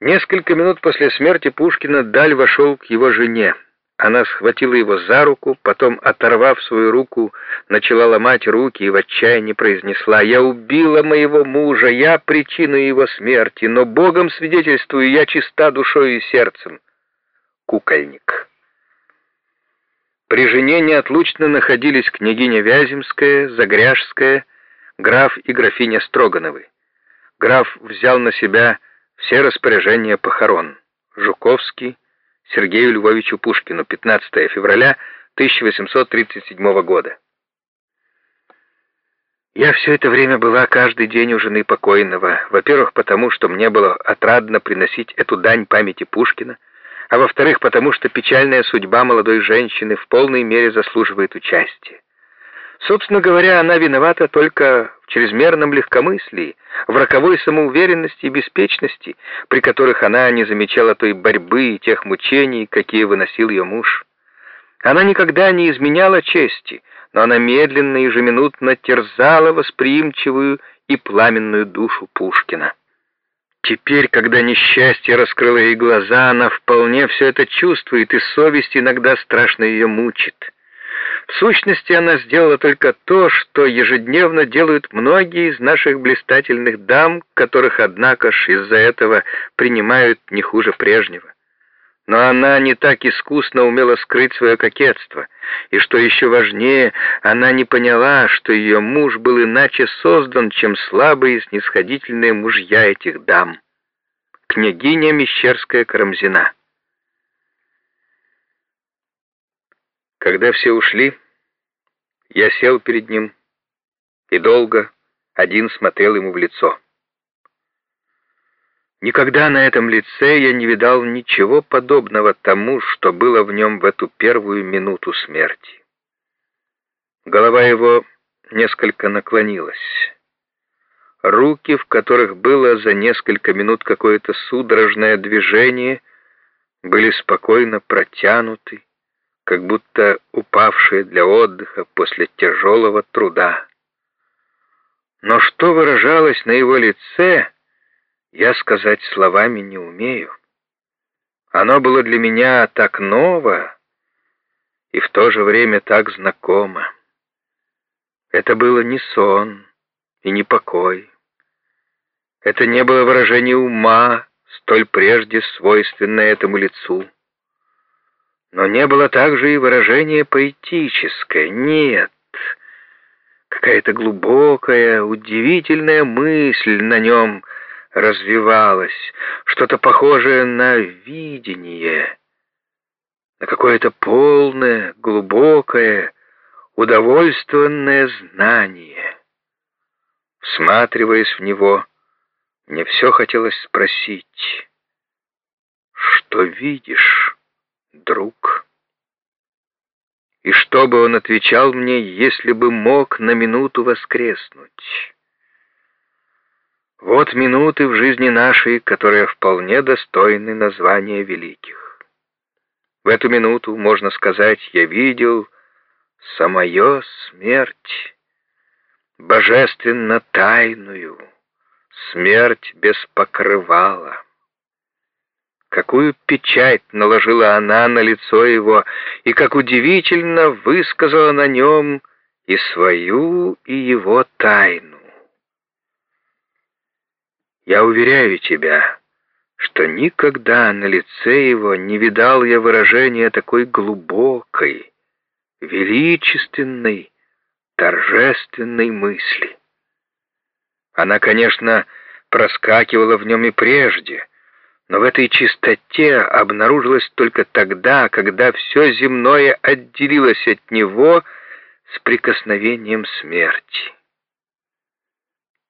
Несколько минут после смерти Пушкина Даль вошел к его жене. Она схватила его за руку, потом, оторвав свою руку, начала ломать руки и в отчаянии произнесла «Я убила моего мужа, я причина его смерти, но Богом свидетельствую, я чиста душой и сердцем». Кукольник. При жене неотлучно находились княгиня Вяземская, Загряжская, граф и графиня Строгановы. Граф взял на себя все распоряжения похорон. Жуковский Сергею Львовичу Пушкину, 15 февраля 1837 года. Я все это время была каждый день у жены покойного. Во-первых, потому что мне было отрадно приносить эту дань памяти Пушкина, а во-вторых, потому что печальная судьба молодой женщины в полной мере заслуживает участия. Собственно говоря, она виновата только в чрезмерном легкомыслии, в роковой самоуверенности и беспечности, при которых она не замечала той борьбы и тех мучений, какие выносил ее муж. Она никогда не изменяла чести, но она медленно и ежеминутно терзала восприимчивую и пламенную душу Пушкина. Теперь, когда несчастье раскрыло ей глаза, она вполне все это чувствует, и совесть иногда страшно ее мучит. В сущности, она сделала только то, что ежедневно делают многие из наших блистательных дам, которых, однако ж, из-за этого принимают не хуже прежнего. Но она не так искусно умела скрыть свое кокетство, и, что еще важнее, она не поняла, что ее муж был иначе создан, чем слабые и снисходительные мужья этих дам. Княгиня Мещерская Когда все ушли, я сел перед ним и долго один смотрел ему в лицо. Никогда на этом лице я не видал ничего подобного тому, что было в нем в эту первую минуту смерти. Голова его несколько наклонилась. Руки, в которых было за несколько минут какое-то судорожное движение, были спокойно протянуты, как будто упавшие для отдыха после тяжелого труда. Но что выражалось на его лице, я сказать словами не умею. Оно было для меня так ново и в то же время так знакомо. Это было не сон и не покой. Это не было выражение ума, столь прежде свойственное этому лицу. Но не было также и выражения поэтическое. Нет. Какая-то глубокая, удивительная мысль на нем развивалась, что-то похожее на видение, на какое-то полное, глубокое, удовольствованное знание. Всматриваясь в него, мне все хотелось спросить, что видишь? Друг. И что бы он отвечал мне, если бы мог на минуту воскреснуть? Вот минуты в жизни нашей, которые вполне достойны названия великих. В эту минуту, можно сказать, я видел самое смерть, божественно тайную, смерть без покрывала. Какую печать наложила она на лицо его, и как удивительно высказала на нем и свою, и его тайну. Я уверяю тебя, что никогда на лице его не видал я выражения такой глубокой, величественной, торжественной мысли. Она, конечно, проскакивала в нем и прежде — но в этой чистоте обнаружилось только тогда, когда все земное отделилось от него с прикосновением смерти.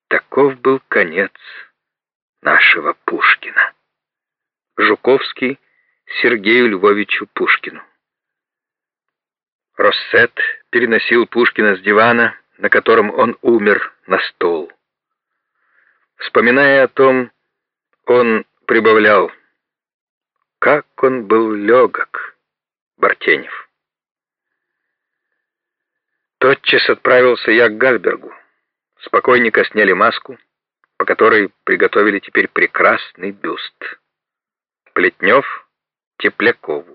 Таков был конец нашего Пушкина. Жуковский Сергею Львовичу Пушкину. Россет переносил Пушкина с дивана, на котором он умер, на стол. Вспоминая о том, он прибавлял. Как он был легок, Бартенев. Тотчас отправился я к Гальбергу. Спокойненько сняли маску, по которой приготовили теперь прекрасный бюст. Плетнев Теплякову.